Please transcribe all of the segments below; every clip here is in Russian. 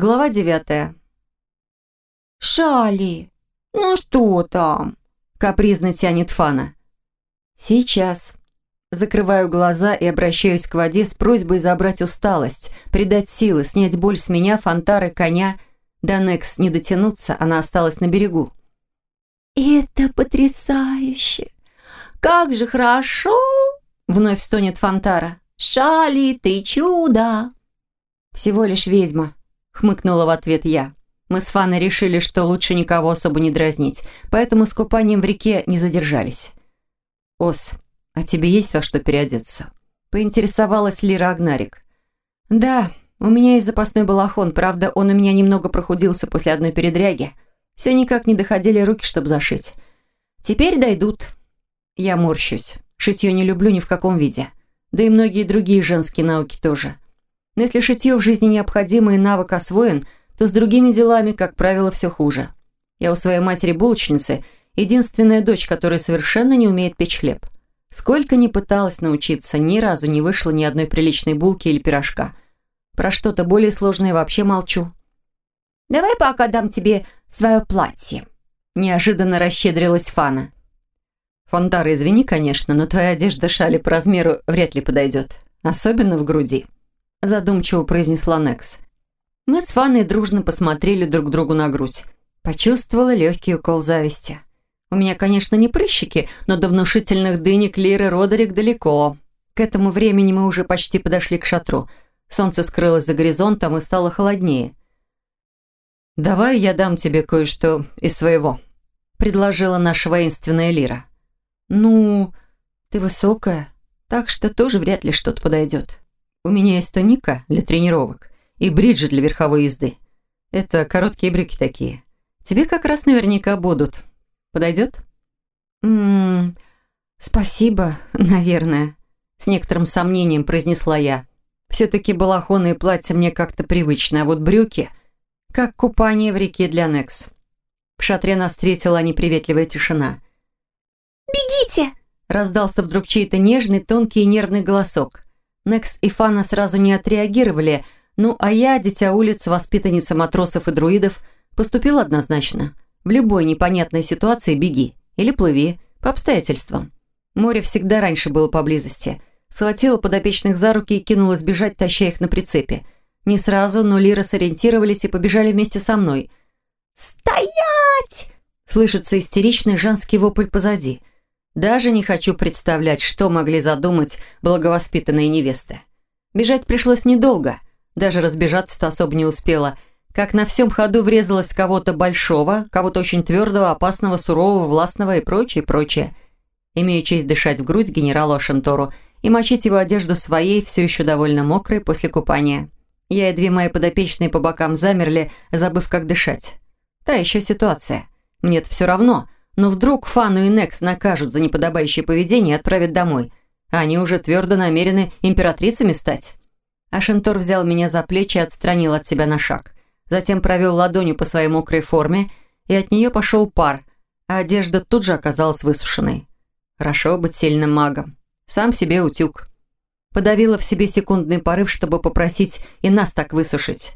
Глава девятая. «Шали, ну что там?» – капризно тянет Фана. «Сейчас». Закрываю глаза и обращаюсь к воде с просьбой забрать усталость, придать силы, снять боль с меня, фонтары, коня. До Некс не дотянуться, она осталась на берегу. «Это потрясающе! Как же хорошо!» Вновь стонет Фонтара. «Шали, ты чудо!» «Всего лишь ведьма», — хмыкнула в ответ я. Мы с Фаной решили, что лучше никого особо не дразнить, поэтому с купанием в реке не задержались. «Ос, а тебе есть во что переодеться?» Поинтересовалась Лира Агнарик. «Да, у меня есть запасной балахон, правда, он у меня немного прохудился после одной передряги. Все никак не доходили руки, чтобы зашить. Теперь дойдут. Я морщусь. Шитье не люблю ни в каком виде. Да и многие другие женские науки тоже. Но если шитье в жизни необходимо и навык освоен, то с другими делами, как правило, все хуже. Я у своей матери-булочницы единственная дочь, которая совершенно не умеет печь хлеб. Сколько ни пыталась научиться, ни разу не вышло ни одной приличной булки или пирожка. Про что-то более сложное вообще молчу. «Давай пока дам тебе свое платье», – неожиданно расщедрилась Фана. «Фонтара, извини, конечно, но твоя одежда шали по размеру вряд ли подойдет. Особенно в груди», – задумчиво произнесла Некс. Мы с Фаной дружно посмотрели друг другу на грудь. Почувствовала легкий укол зависти. У меня, конечно, не прыщики, но до внушительных дынек Лиры Родерик далеко. К этому времени мы уже почти подошли к шатру. Солнце скрылось за горизонтом и стало холоднее. «Давай я дам тебе кое-что из своего», — предложила наша воинственная Лира. «Ну, ты высокая, так что тоже вряд ли что-то подойдет. У меня есть туника для тренировок и бриджи для верховой езды. Это короткие брюки такие. Тебе как раз наверняка будут. Подойдет? Ммм, спасибо, наверное. С некоторым сомнением произнесла я. Все-таки балахоны и платья мне как-то привычны, а вот брюки, как купание в реке для Некс. В шатре нас встретила неприветливая тишина. «Бегите!» Раздался вдруг чей-то нежный, тонкий и нервный голосок. Некс и Фана сразу не отреагировали, ну, а я, дитя улиц, воспитанница матросов и друидов, поступил однозначно. В любой непонятной ситуации беги или плыви, по обстоятельствам. Море всегда раньше было поблизости. Схватила подопечных за руки и кинулась бежать, таща их на прицепе. Не сразу, но Лира сориентировались и побежали вместе со мной. «Стоять!» Слышится истеричный женский вопль позади. Даже не хочу представлять, что могли задумать благовоспитанные невесты. Бежать пришлось недолго – даже разбежаться-то особо не успела. Как на всем ходу врезалась кого-то большого, кого-то очень твердого, опасного, сурового, властного и прочее, прочее. Имею честь дышать в грудь генералу Ашентору и мочить его одежду своей, все еще довольно мокрой после купания. Я и две мои подопечные по бокам замерли, забыв, как дышать. Та еще ситуация. Мне-то все равно, но вдруг Фану и Некс накажут за неподобающее поведение и отправят домой. Они уже твердо намерены императрицами стать. Ашентор взял меня за плечи и отстранил от себя на шаг. Затем провел ладонью по своей мокрой форме, и от нее пошел пар, а одежда тут же оказалась высушенной. Хорошо быть сильным магом. Сам себе утюг. Подавила в себе секундный порыв, чтобы попросить и нас так высушить.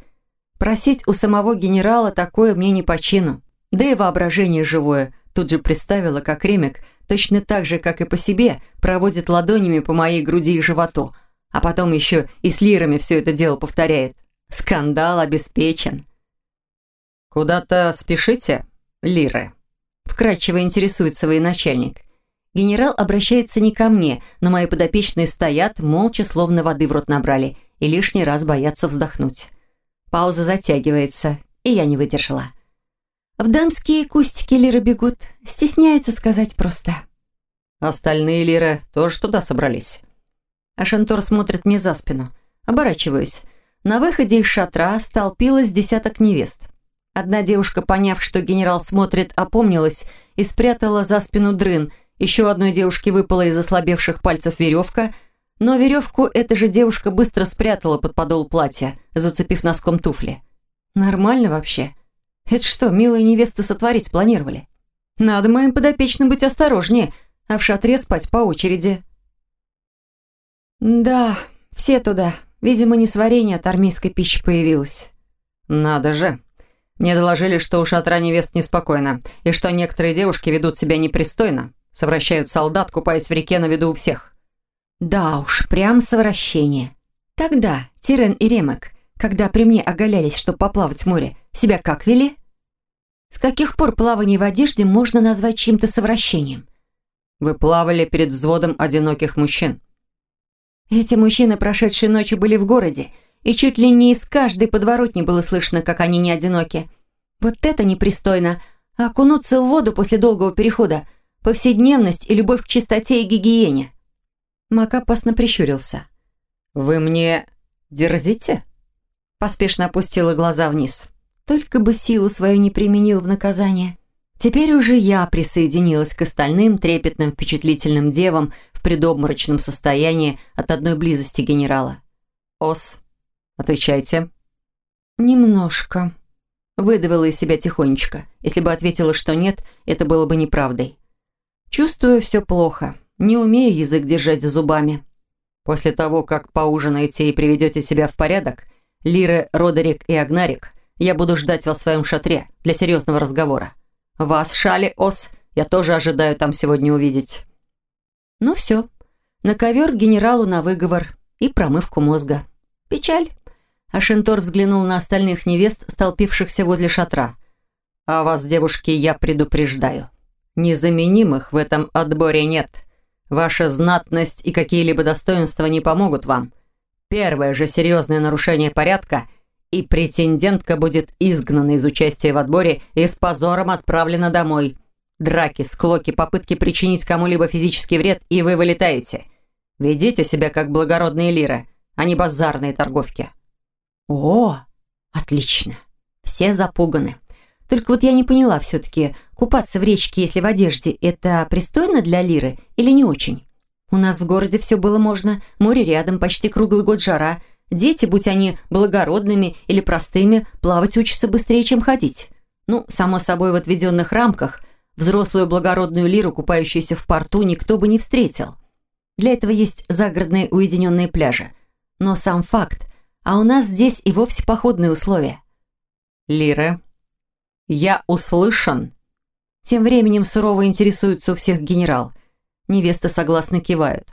Просить у самого генерала такое мне не по чину. Да и воображение живое тут же представила, как Ремик, точно так же, как и по себе, проводит ладонями по моей груди и животу – а потом еще и с лирами все это дело повторяет. Скандал обеспечен. «Куда-то спешите, лиры?» Вкратчиво интересуется военачальник. Генерал обращается не ко мне, но мои подопечные стоят, молча, словно воды в рот набрали, и лишний раз боятся вздохнуть. Пауза затягивается, и я не выдержала. В дамские кустики лиры бегут, стесняются сказать просто. Остальные лиры тоже туда собрались. Ашантор смотрит мне за спину. Оборачиваюсь. На выходе из шатра столпилось десяток невест. Одна девушка, поняв, что генерал смотрит, опомнилась и спрятала за спину дрын. Еще одной девушке выпала из ослабевших пальцев веревка, но веревку эта же девушка быстро спрятала под подол платья, зацепив носком туфли. Нормально вообще? Это что, милые невесты сотворить планировали? Надо моим подопечным быть осторожнее, а в шатре спать по очереди. «Да, все туда. Видимо, несварение от армейской пищи появилось». Надо же. Мне доложили, что у шатра невест неспокойно, и что некоторые девушки ведут себя непристойно, совращают солдат, купаясь в реке на виду у всех. Да уж, прям совращение. Тогда, Тирен и Ремек, когда при мне оголялись, чтобы поплавать в море, себя как вели? С каких пор плавание в одежде можно назвать чьим-то совращением? Вы плавали перед взводом одиноких мужчин. Эти мужчины, прошедшие ночью, были в городе, и чуть ли не из каждой подворотни было слышно, как они не одиноки. Вот это непристойно. окунуться в воду после долгого перехода. Повседневность и любовь к чистоте и гигиене. Мак опасно прищурился. «Вы мне дерзите?» Поспешно опустила глаза вниз. Только бы силу свою не применил в наказание. Теперь уже я присоединилась к остальным трепетным впечатлительным девам в предобморочном состоянии от одной близости генерала. «Ос, отвечайте». «Немножко», — выдавила из себя тихонечко. Если бы ответила, что нет, это было бы неправдой. «Чувствую все плохо. Не умею язык держать за зубами». «После того, как поужинаете и приведете себя в порядок, Лиры, Родерик и Агнарик, я буду ждать вас в своем шатре для серьезного разговора. Вас, Шали, Ос, я тоже ожидаю там сегодня увидеть». Ну все. На ковер генералу на выговор и промывку мозга. Печаль. А Шентор взглянул на остальных невест, столпившихся возле шатра. «А вас, девушки, я предупреждаю. Незаменимых в этом отборе нет. Ваша знатность и какие-либо достоинства не помогут вам. Первое же серьезное нарушение порядка – и претендентка будет изгнана из участия в отборе и с позором отправлена домой. Драки, склоки, попытки причинить кому-либо физический вред, и вы вылетаете. Ведите себя как благородные лиры, а не базарные торговки. О, отлично. Все запуганы. Только вот я не поняла все-таки, купаться в речке, если в одежде, это пристойно для лиры или не очень? У нас в городе все было можно, море рядом, почти круглый год жара – Дети, будь они благородными или простыми, плавать учатся быстрее, чем ходить. Ну, само собой, в отведенных рамках взрослую благородную лиру, купающуюся в порту, никто бы не встретил. Для этого есть загородные уединенные пляжи. Но сам факт, а у нас здесь и вовсе походные условия. Лира, я услышан. Тем временем сурово интересуется у всех генерал. Невесты согласно кивают.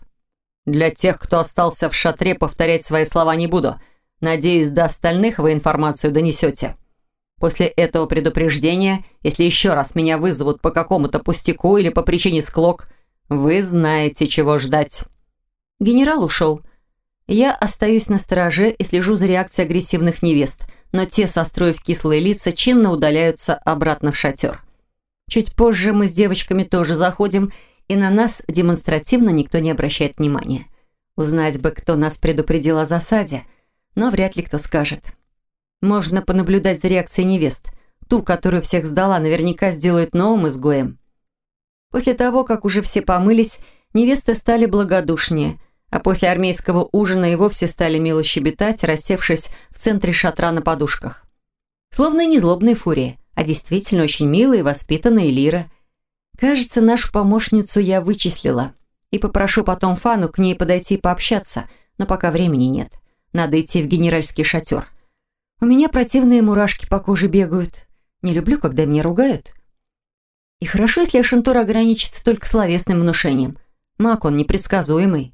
Для тех, кто остался в шатре, повторять свои слова не буду. Надеюсь, до остальных вы информацию донесете. После этого предупреждения, если еще раз меня вызовут по какому-то пустяку или по причине склок, вы знаете, чего ждать». Генерал ушел. Я остаюсь на стороже и слежу за реакцией агрессивных невест, но те, состроив кислые лица, чинно удаляются обратно в шатер. Чуть позже мы с девочками тоже заходим и на нас демонстративно никто не обращает внимания. Узнать бы, кто нас предупредил о засаде, но вряд ли кто скажет. Можно понаблюдать за реакцией невест. Ту, которую всех сдала, наверняка сделают новым изгоем. После того, как уже все помылись, невесты стали благодушнее, а после армейского ужина и вовсе стали мило щебетать, рассевшись в центре шатра на подушках. Словно не злобные фурии, а действительно очень милые, воспитанные лира – Кажется, нашу помощницу я вычислила. И попрошу потом Фану к ней подойти и пообщаться, но пока времени нет. Надо идти в генеральский шатер. У меня противные мурашки по коже бегают. Не люблю, когда меня ругают. И хорошо, если Ашантур ограничится только словесным внушением. Маг он непредсказуемый.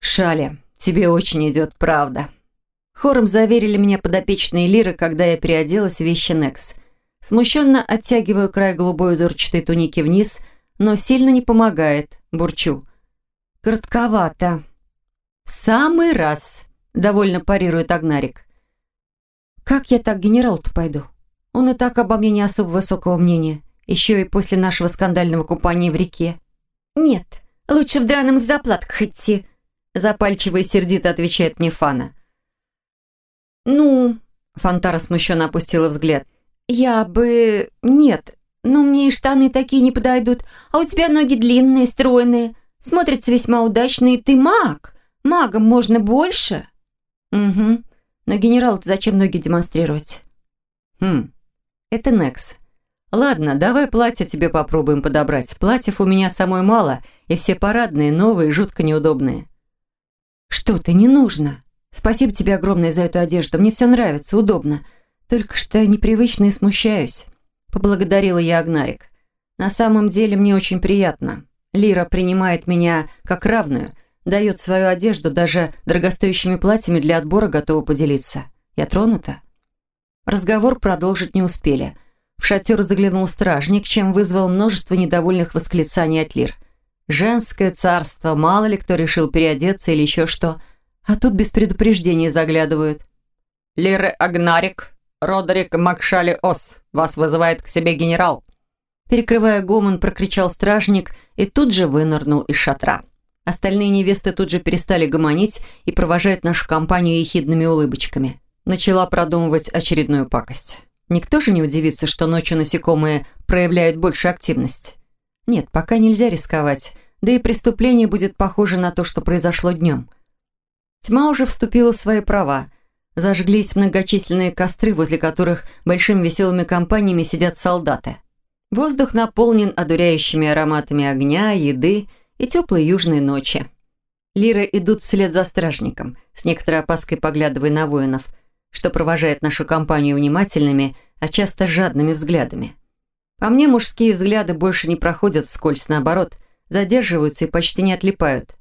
«Шаля, тебе очень идет правда». Хором заверили меня подопечные лиры, когда я переоделась в вещи Некс – Смущенно оттягиваю край голубой узорчатой туники вниз, но сильно не помогает, бурчу. Коротковато. «Самый раз», — довольно парирует Агнарик. «Как я так генерал-то пойду? Он и так обо мне не особо высокого мнения, еще и после нашего скандального купания в реке». «Нет, лучше в драных заплатках идти», — запальчиво и сердито отвечает мне Фана. «Ну...» — Фантара смущенно опустила взгляд — «Я бы... Нет. Но мне и штаны такие не подойдут. А у тебя ноги длинные, стройные. Смотрятся весьма удачно, и ты маг. Магом можно больше». «Угу. Но генерал зачем ноги демонстрировать?» «Хм. Это Некс. Ладно, давай платье тебе попробуем подобрать. Платьев у меня самой мало, и все парадные, новые, жутко неудобные». «Что-то не нужно. Спасибо тебе огромное за эту одежду. Мне все нравится, удобно. Только что непривычно и смущаюсь. Поблагодарила я Агнарик. На самом деле мне очень приятно. Лира принимает меня как равную, дает свою одежду, даже дорогостоящими платьями для отбора готова поделиться. Я тронута. Разговор продолжить не успели. В шатер заглянул стражник, чем вызвал множество недовольных восклицаний от Лир. Женское царство, мало ли кто решил переодеться или еще что. А тут без предупреждения заглядывают. «Лиры Агнарик, Родерик Макшали Ос, вас вызывает к себе генерал». Перекрывая гомон, прокричал стражник и тут же вынырнул из шатра. Остальные невесты тут же перестали гомонить и провожают нашу компанию ехидными улыбочками. Начала продумывать очередную пакость. Никто же не удивится, что ночью насекомые проявляют больше активность. Нет, пока нельзя рисковать, да и преступление будет похоже на то, что произошло днем. Тьма уже вступила в свои права. Зажглись многочисленные костры, возле которых большими веселыми компаниями сидят солдаты. Воздух наполнен одуряющими ароматами огня, еды и теплой южной ночи. Лиры идут вслед за стражником, с некоторой опаской поглядывая на воинов, что провожает нашу компанию внимательными, а часто жадными взглядами. По мне, мужские взгляды больше не проходят вскользь, наоборот, задерживаются и почти не отлипают.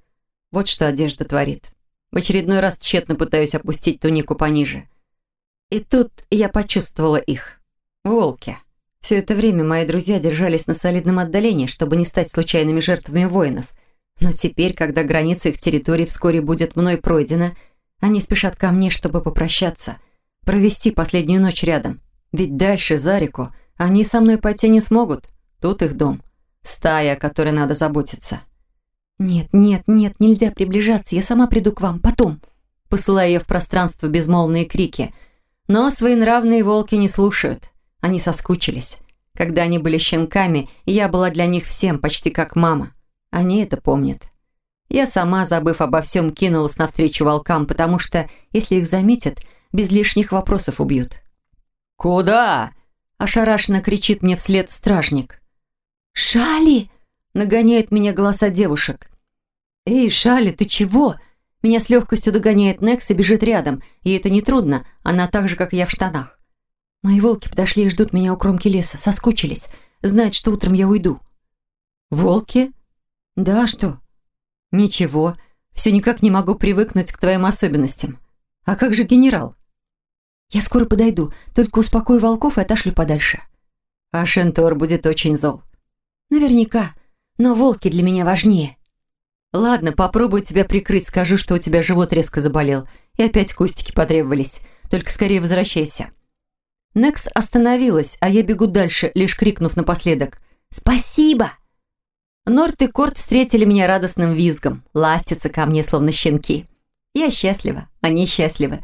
Вот что одежда творит. В очередной раз тщетно пытаюсь опустить тунику пониже. И тут я почувствовала их. Волки. Все это время мои друзья держались на солидном отдалении, чтобы не стать случайными жертвами воинов. Но теперь, когда граница их территории вскоре будет мной пройдена, они спешат ко мне, чтобы попрощаться, провести последнюю ночь рядом. Ведь дальше, за реку, они со мной пойти не смогут. Тут их дом. Стая, о которой надо заботиться. «Нет, нет, нет, нельзя приближаться, я сама приду к вам, потом», посылая ее в пространство безмолвные крики. Но свои нравные волки не слушают. Они соскучились. Когда они были щенками, я была для них всем, почти как мама. Они это помнят. Я сама, забыв обо всем, кинулась навстречу волкам, потому что, если их заметят, без лишних вопросов убьют. «Куда?» – ошарашенно кричит мне вслед стражник. «Шали!» – нагоняет меня голоса девушек. «Эй, Шали, ты чего?» Меня с легкостью догоняет Некс и бежит рядом. И это нетрудно, она так же, как я в штанах. Мои волки подошли и ждут меня у кромки леса. Соскучились. Знают, что утром я уйду. Волки? Да, что? Ничего. Все никак не могу привыкнуть к твоим особенностям. А как же генерал? Я скоро подойду. Только успокою волков и отошлю подальше. А Шентор будет очень зол. Наверняка. Но волки для меня важнее. Ладно, попробую тебя прикрыть. Скажу, что у тебя живот резко заболел. И опять кустики потребовались. Только скорее возвращайся. Некс остановилась, а я бегу дальше, лишь крикнув напоследок «Спасибо!». Норт и Корт встретили меня радостным визгом, ластятся ко мне, словно щенки. Я счастлива, они счастливы.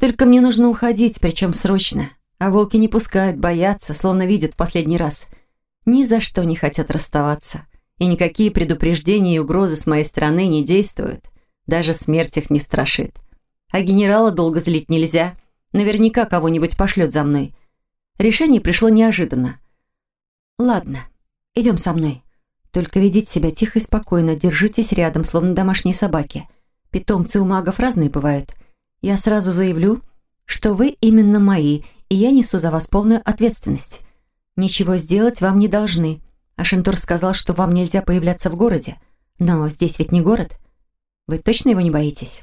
Только мне нужно уходить, причем срочно. А волки не пускают, боятся, словно видят в последний раз. Ни за что не хотят расставаться. И никакие предупреждения и угрозы с моей стороны не действуют. Даже смерть их не страшит. А генерала долго злить нельзя. Наверняка кого-нибудь пошлет за мной. Решение пришло неожиданно. «Ладно, идем со мной. Только ведите себя тихо и спокойно, держитесь рядом, словно домашние собаки. Питомцы у магов разные бывают. Я сразу заявлю, что вы именно мои, и я несу за вас полную ответственность. Ничего сделать вам не должны. А Шентур сказал, что вам нельзя появляться в городе. Но здесь ведь не город. Вы точно его не боитесь?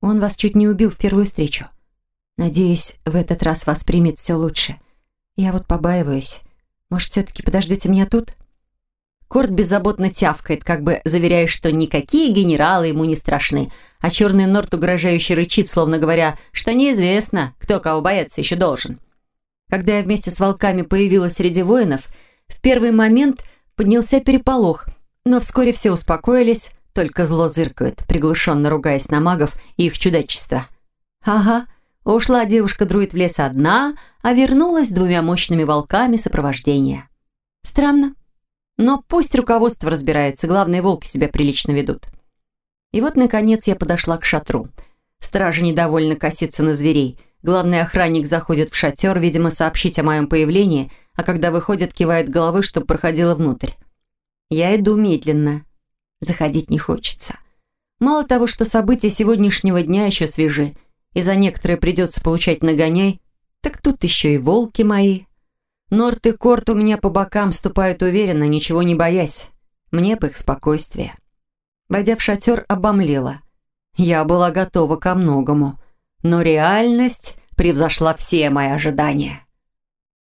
Он вас чуть не убил в первую встречу. Надеюсь, в этот раз воспримет все лучше. Я вот побаиваюсь. Может, все-таки подождете меня тут?» Корт беззаботно тявкает, как бы заверяя, что никакие генералы ему не страшны, а черный Норт угрожающе рычит, словно говоря, что неизвестно, кто кого бояться еще должен. Когда я вместе с волками появилась среди воинов, в первый момент поднялся переполох, но вскоре все успокоились, только зло зыркают, приглушенно ругаясь на магов и их чудачество. «Ага, Ушла девушка-друид в лес одна, а вернулась двумя мощными волками сопровождения. Странно. Но пусть руководство разбирается, главные волки себя прилично ведут. И вот, наконец, я подошла к шатру. Стража недовольно косится на зверей. Главный охранник заходит в шатер, видимо, сообщить о моем появлении, а когда выходит, кивает головой, чтобы проходила внутрь. Я иду медленно. Заходить не хочется. Мало того, что события сегодняшнего дня еще свежи, и за некоторые придется получать нагоняй, так тут еще и волки мои. Норт и Корт у меня по бокам ступают уверенно, ничего не боясь. Мне бы их спокойствие. Войдя в шатер, обомлела. Я была готова ко многому, но реальность превзошла все мои ожидания.